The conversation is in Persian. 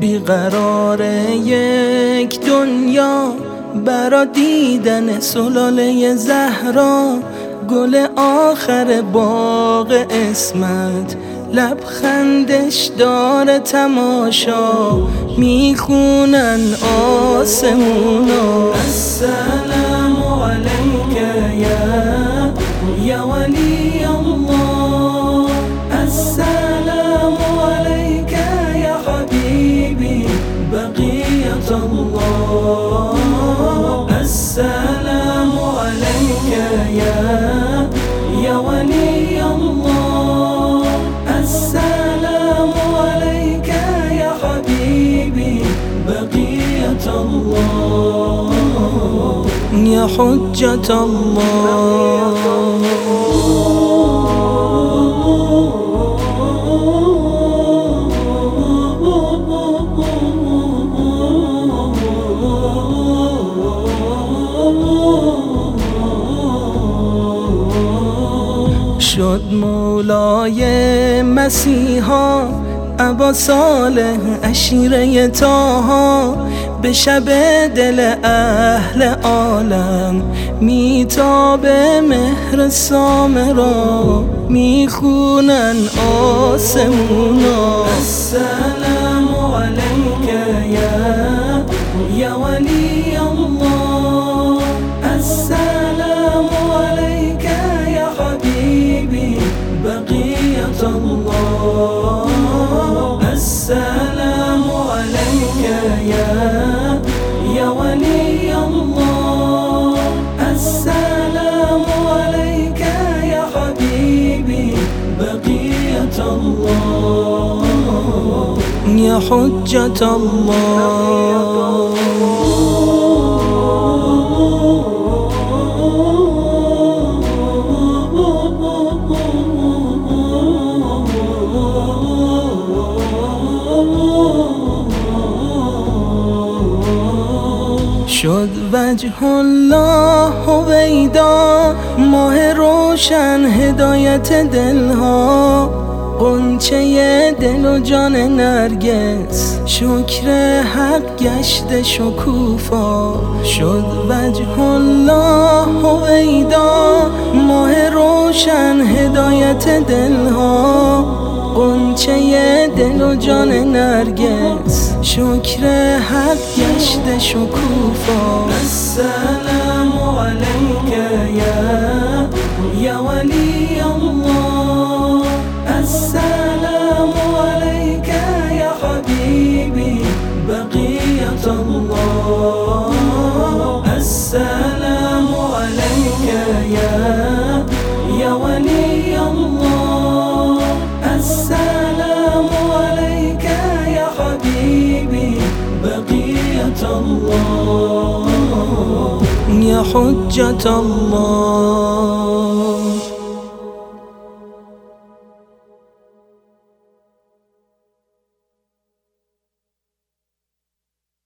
بیقرار یک دنیا برا دیدن سلاله زهرا گل آخر باغ اسمت. لبخندش داره تماشا می‌خونن آسمونا. السلام علیک یا یا ولی الله. السلام علیک یا حبیبی بقیت الله. السلام علیک یا یا حجت الله. شد مولای مسیحا ابا صالح اشیره تاها به شب دل أهل عالم میتاب مهر سامرا میخونن آسمونا. السلام علیک یا یا ولی الله. الحياة يا ولي الله السلام عليك يا حبيبي بقية الله يا حجة الله. شد وجه الله هویدا ماه روشن هدایت دلها. قنچه دل و جان نرگس. شکر حق گشت شکوفا. شد وجه الله هویدا ماه روشن هدایت دلها. قنچه دل و جان نرگس شکر حق گشت شکوفا. الله يا حجة الله.